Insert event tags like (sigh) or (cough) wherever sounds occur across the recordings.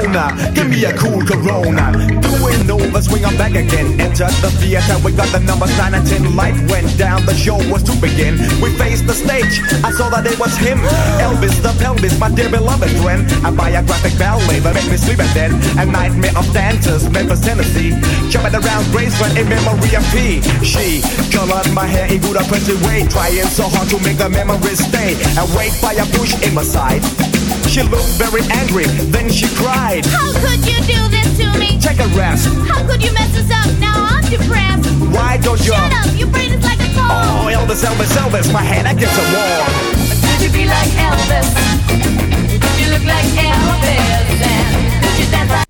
Give me a cool Corona. Doing over, swing, I'm back again. Enter the theater, we got the numbers 9 and 10. Life went down, the show was to begin. We faced the stage, I saw that it was him. Elvis the pelvis, my dear beloved friend. A biographic ballet that made me sleep at then. A nightmare of dancers, Memphis, Tennessee. Jumping around Graceland in memory of P. She colored my hair in good oppressive way. Trying so hard to make the memories stay. Awake by a bush in my side. She looked very angry, then she cried. How could you do this to me? Take a rest. How could you mess us up? Now I'm depressed. Why don't you? Shut up, your brain is like a car. Oh, Elvis, Elvis, Elvis, my head against the wall. Could you be like Elvis? Could you look like Elvis? And could you dance like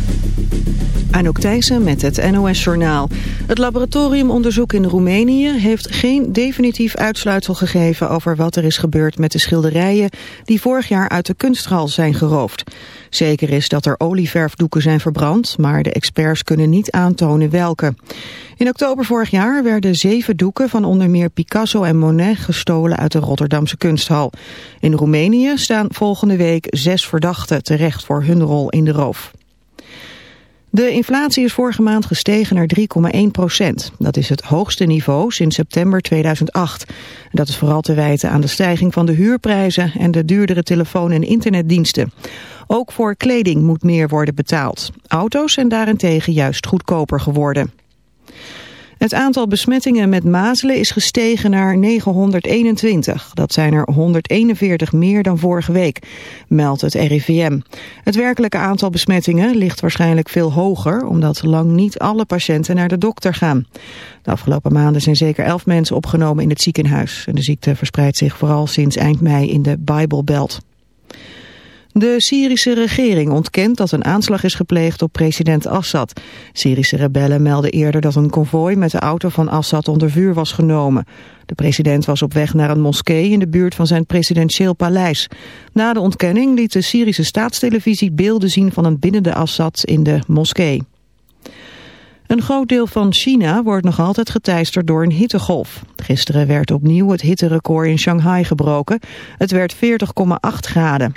Anouk Thijssen met het NOS-journaal. Het laboratoriumonderzoek in Roemenië heeft geen definitief uitsluitsel gegeven over wat er is gebeurd met de schilderijen die vorig jaar uit de kunsthal zijn geroofd. Zeker is dat er olieverfdoeken zijn verbrand, maar de experts kunnen niet aantonen welke. In oktober vorig jaar werden zeven doeken van onder meer Picasso en Monet gestolen uit de Rotterdamse kunsthal. In Roemenië staan volgende week zes verdachten terecht voor hun rol in de roof. De inflatie is vorige maand gestegen naar 3,1 procent. Dat is het hoogste niveau sinds september 2008. Dat is vooral te wijten aan de stijging van de huurprijzen en de duurdere telefoon- en internetdiensten. Ook voor kleding moet meer worden betaald. Auto's zijn daarentegen juist goedkoper geworden. Het aantal besmettingen met mazelen is gestegen naar 921. Dat zijn er 141 meer dan vorige week, meldt het RIVM. Het werkelijke aantal besmettingen ligt waarschijnlijk veel hoger... omdat lang niet alle patiënten naar de dokter gaan. De afgelopen maanden zijn zeker 11 mensen opgenomen in het ziekenhuis. En de ziekte verspreidt zich vooral sinds eind mei in de Bijbelbelt. De Syrische regering ontkent dat een aanslag is gepleegd op president Assad. Syrische rebellen melden eerder dat een konvooi met de auto van Assad onder vuur was genomen. De president was op weg naar een moskee in de buurt van zijn presidentieel paleis. Na de ontkenning liet de Syrische staatstelevisie beelden zien van een binnende Assad in de moskee. Een groot deel van China wordt nog altijd geteisterd door een hittegolf. Gisteren werd opnieuw het hitterecord in Shanghai gebroken. Het werd 40,8 graden.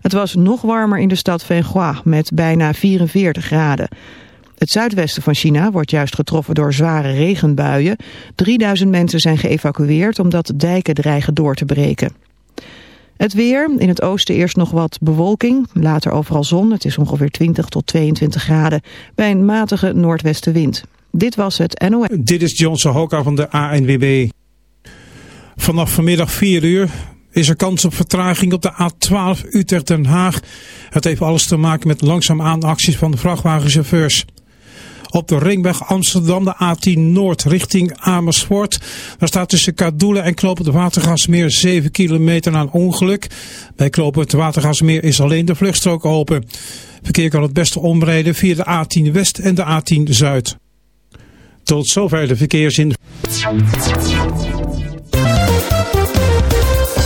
Het was nog warmer in de stad Wenhua met bijna 44 graden. Het zuidwesten van China wordt juist getroffen door zware regenbuien. 3000 mensen zijn geëvacueerd omdat dijken dreigen door te breken. Het weer, in het oosten eerst nog wat bewolking, later overal zon. Het is ongeveer 20 tot 22 graden bij een matige noordwestenwind. Dit was het NOS. Dit is Johnson Hoka van de ANWB. Vanaf vanmiddag 4 uur is er kans op vertraging op de A12 Utrecht-Den Haag. Het heeft alles te maken met langzaamaan acties van de vrachtwagenchauffeurs. Op de ringweg Amsterdam, de A10 Noord richting Amersfoort. Daar staat tussen Kadoelen en Knopen de Watergasmeer 7 kilometer na een ongeluk. Bij Knopen het Watergasmeer is alleen de vluchtstrook open. Verkeer kan het beste omrijden via de A10 West en de A10 Zuid. Tot zover de verkeersin.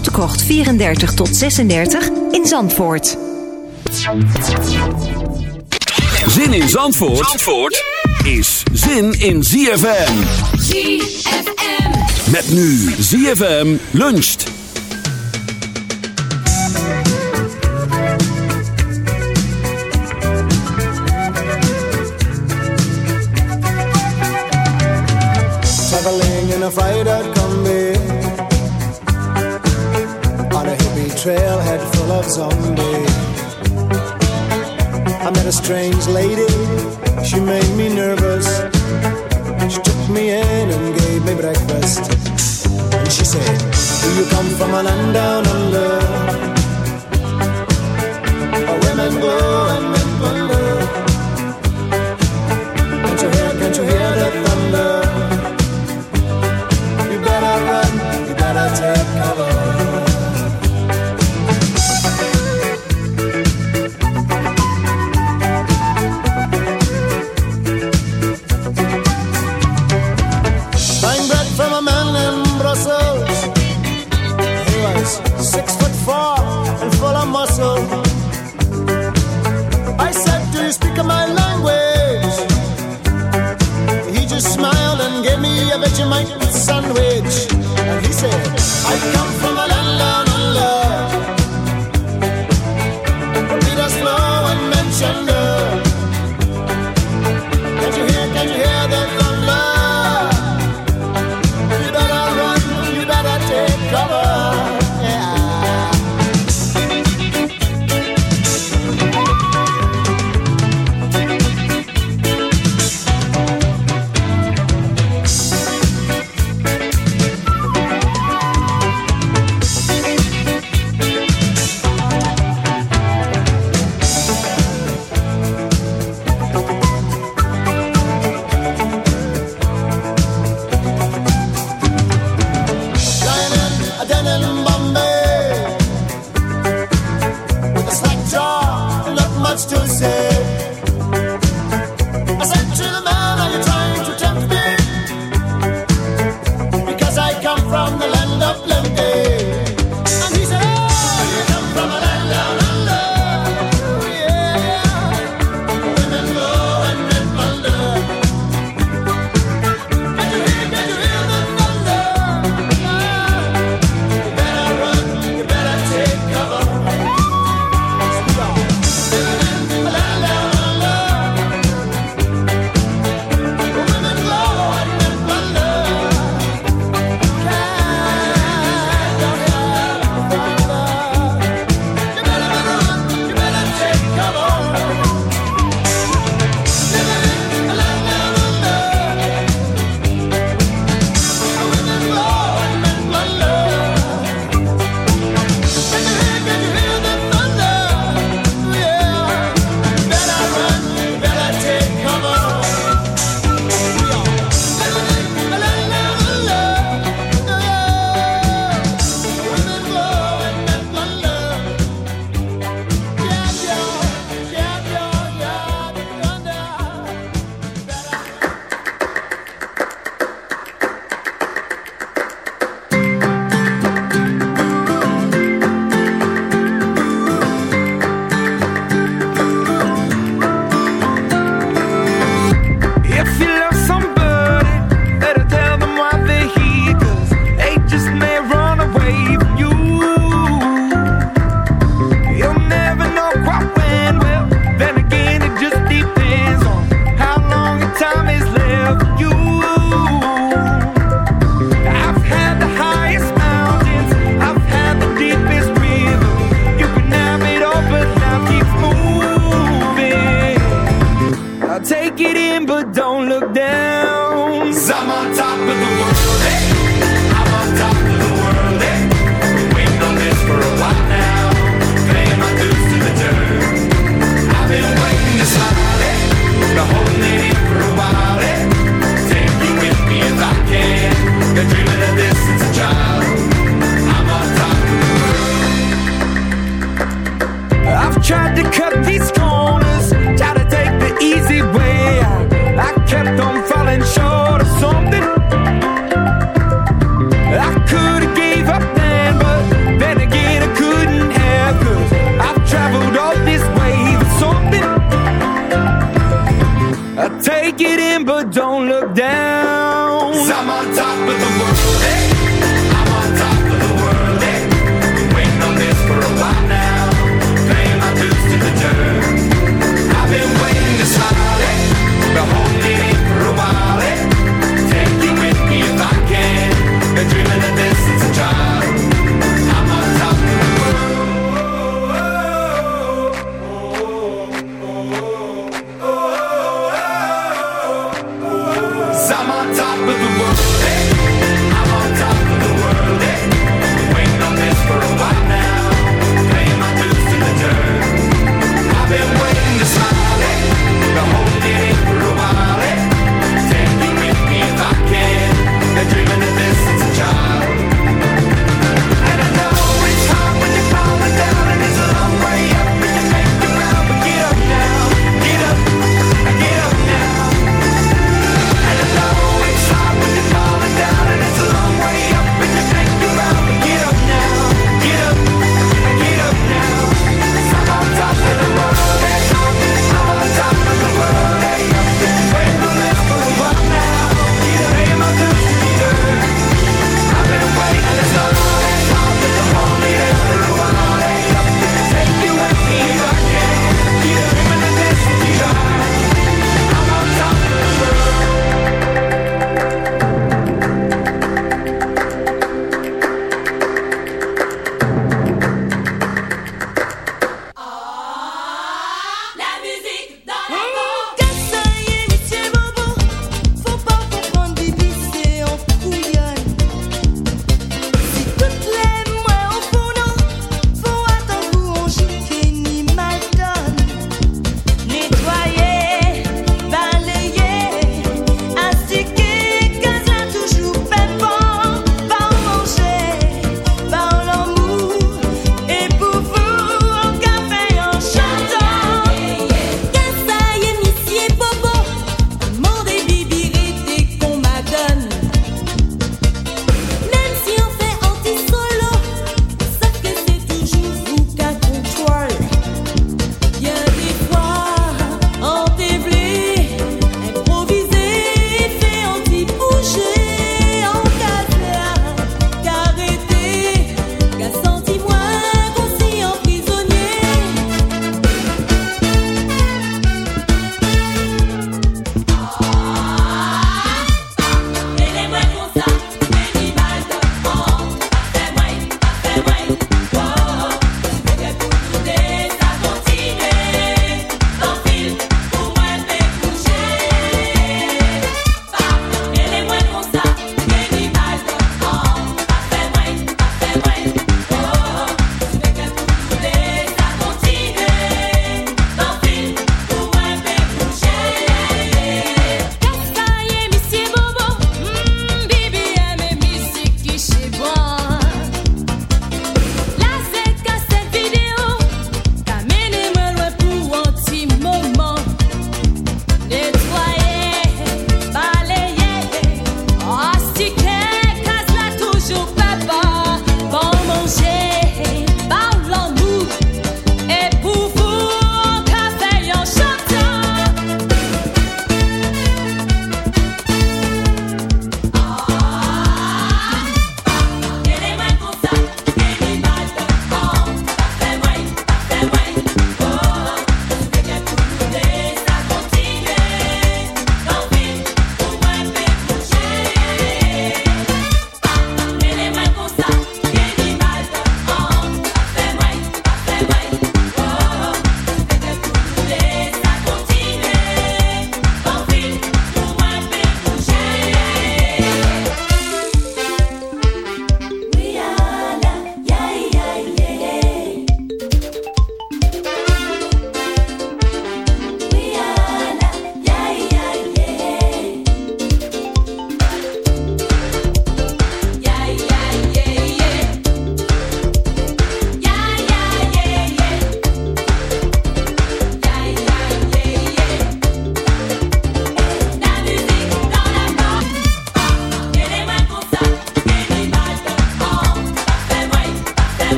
Krocht 34 tot 36 in Zandvoort. Zin in Zandvoort, Zandvoort is zin in ZFM. ZFM. Met nu ZFM luncht. Trailhead full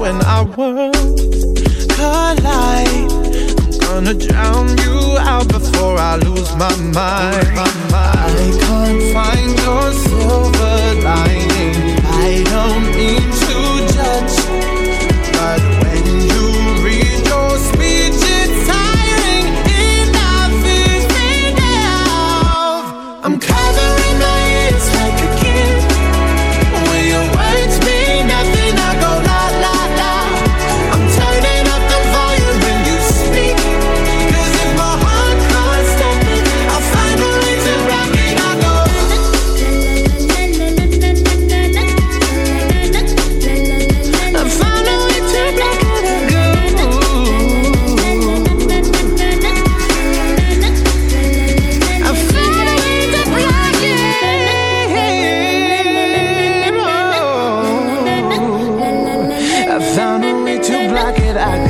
when our worlds collide. I'm gonna drown you out before I lose my mind. I can't find your silver lining. I don't mean block it. I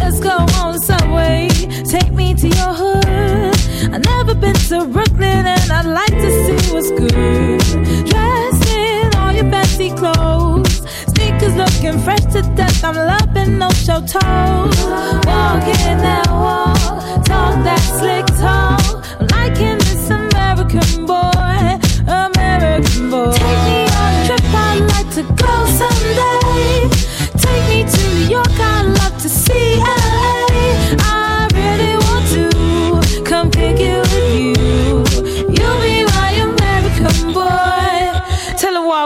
Let's go on subway. Take me to your hood. I've never been to Brooklyn and I'd like to see what's good. Dressed in all your clothes. Sneakers looking fresh to death. I'm loving show toes. Walking that walk, talk that slick talk. Love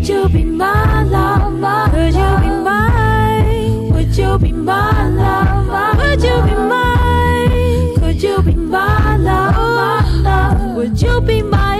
Would you be my lover? Would you be mine? Would you be my lover? Would you be mine? Could you be my lover? Would you be my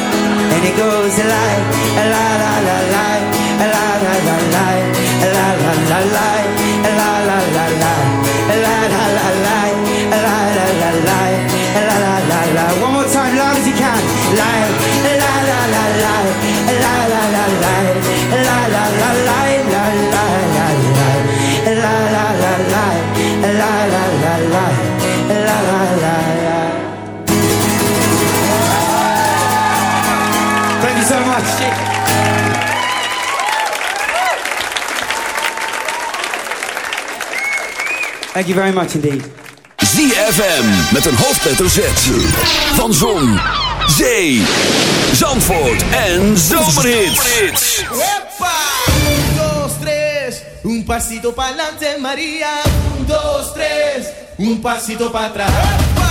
and it goes like, la la la la, la la la la, la la. Thank you very much indeed. ZFM met een hoofdletter Z. Van Zon, Zee, Zandvoort en Zomerhits. Un, dos, tres, un pasito adelante, María. Un, dos, tres, un pasito para atrás.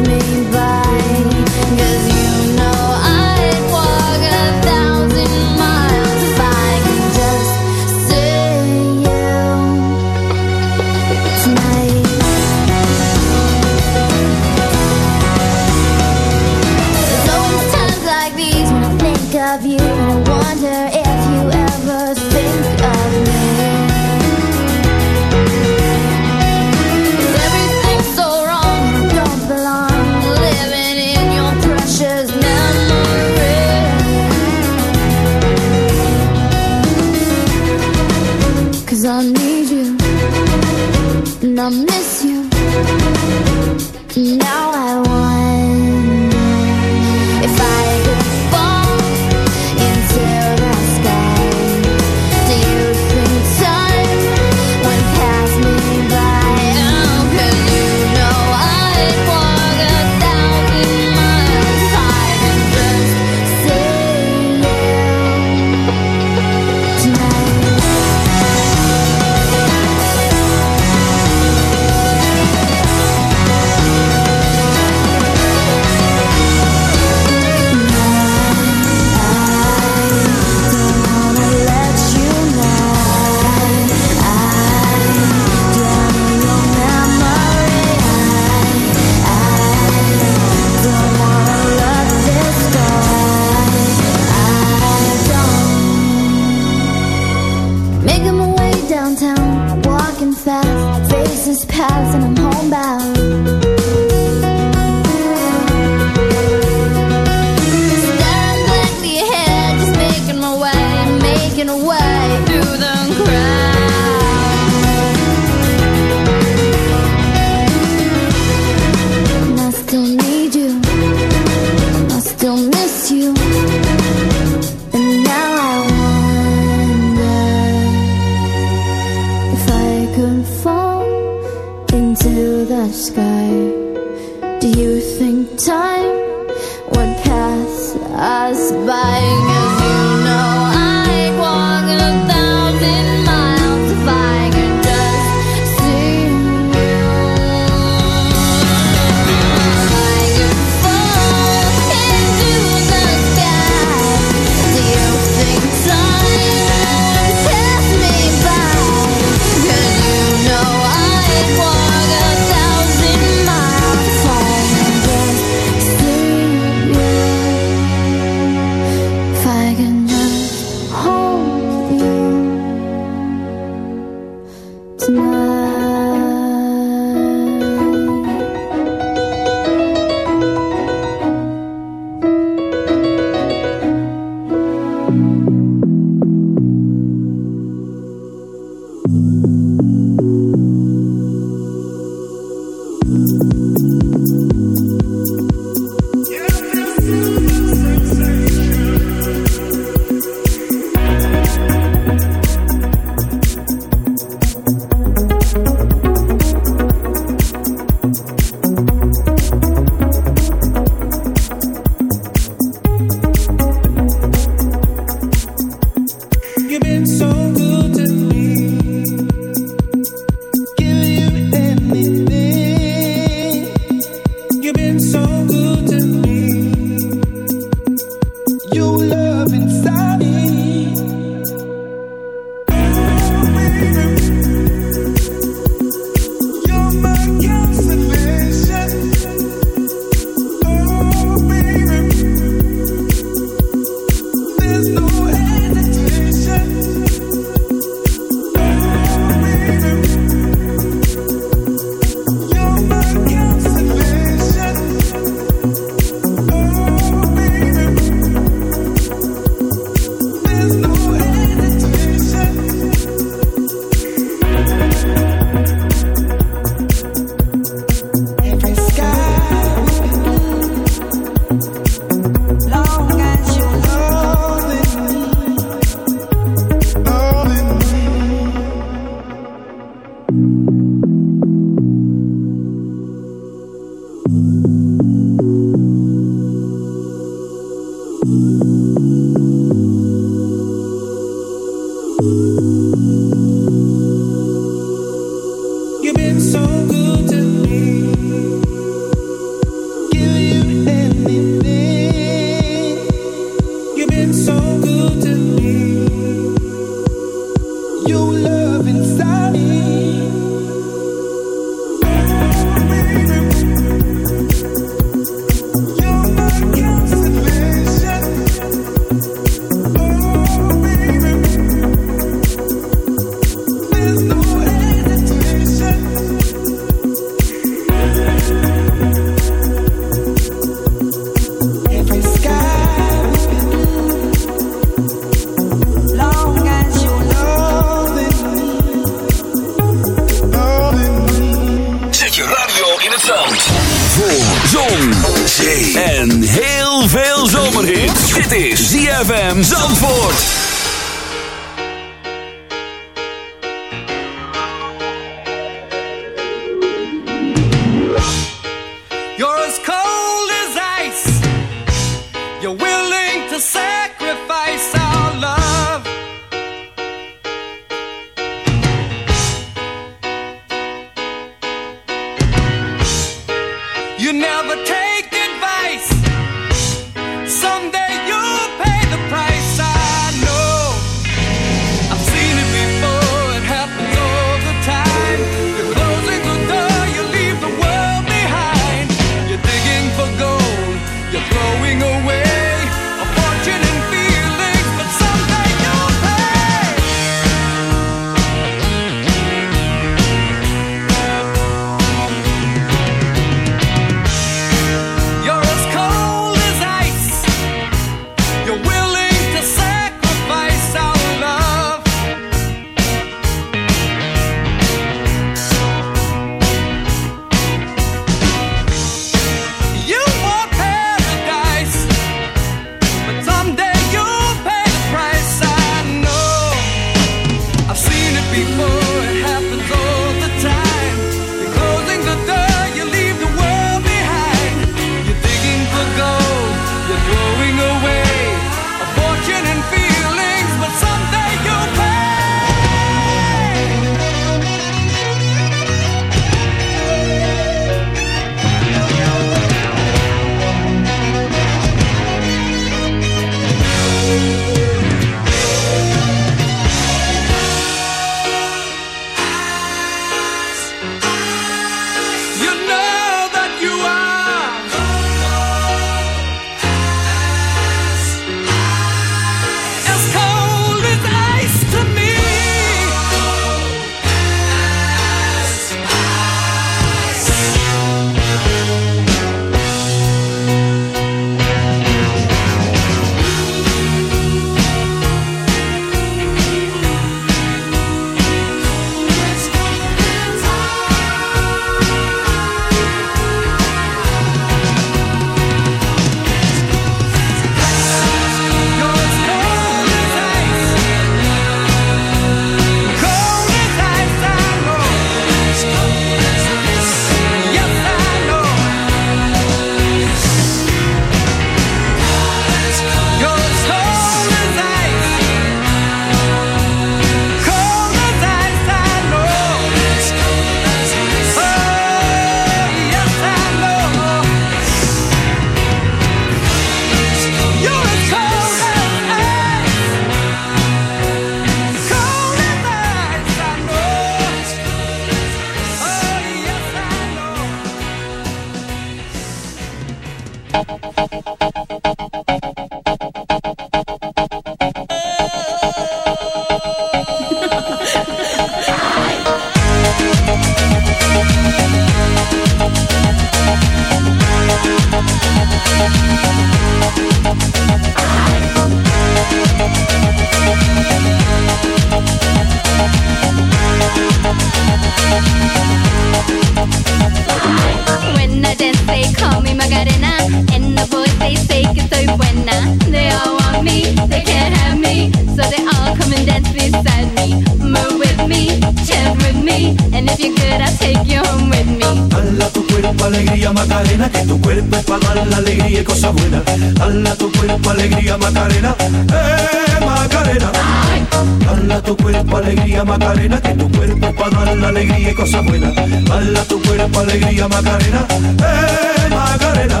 Mala tu cuerpo, alegría, Macarena. Hey, Macarena.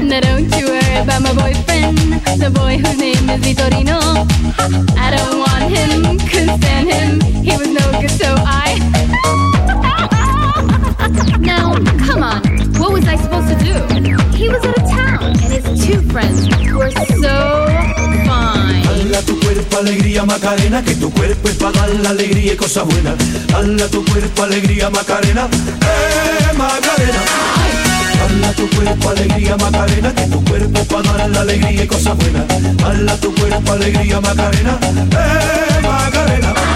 Now don't you worry about my boyfriend, the boy whose name is Vitorino. I don't want him, couldn't stand him. He was no good, so I. (laughs) now, come on, what was I supposed to do? alegría Macarena, que tu cuerpo es para dar la alegría y cosa buena. Dala tu cuerpo alegría Macarena, eh Macarena. Dala tu cuerpo alegría Macarena, que tu cuerpo para dar la alegría y cosa buena. Dala tu cuerpo alegría Macarena, eh Macarena.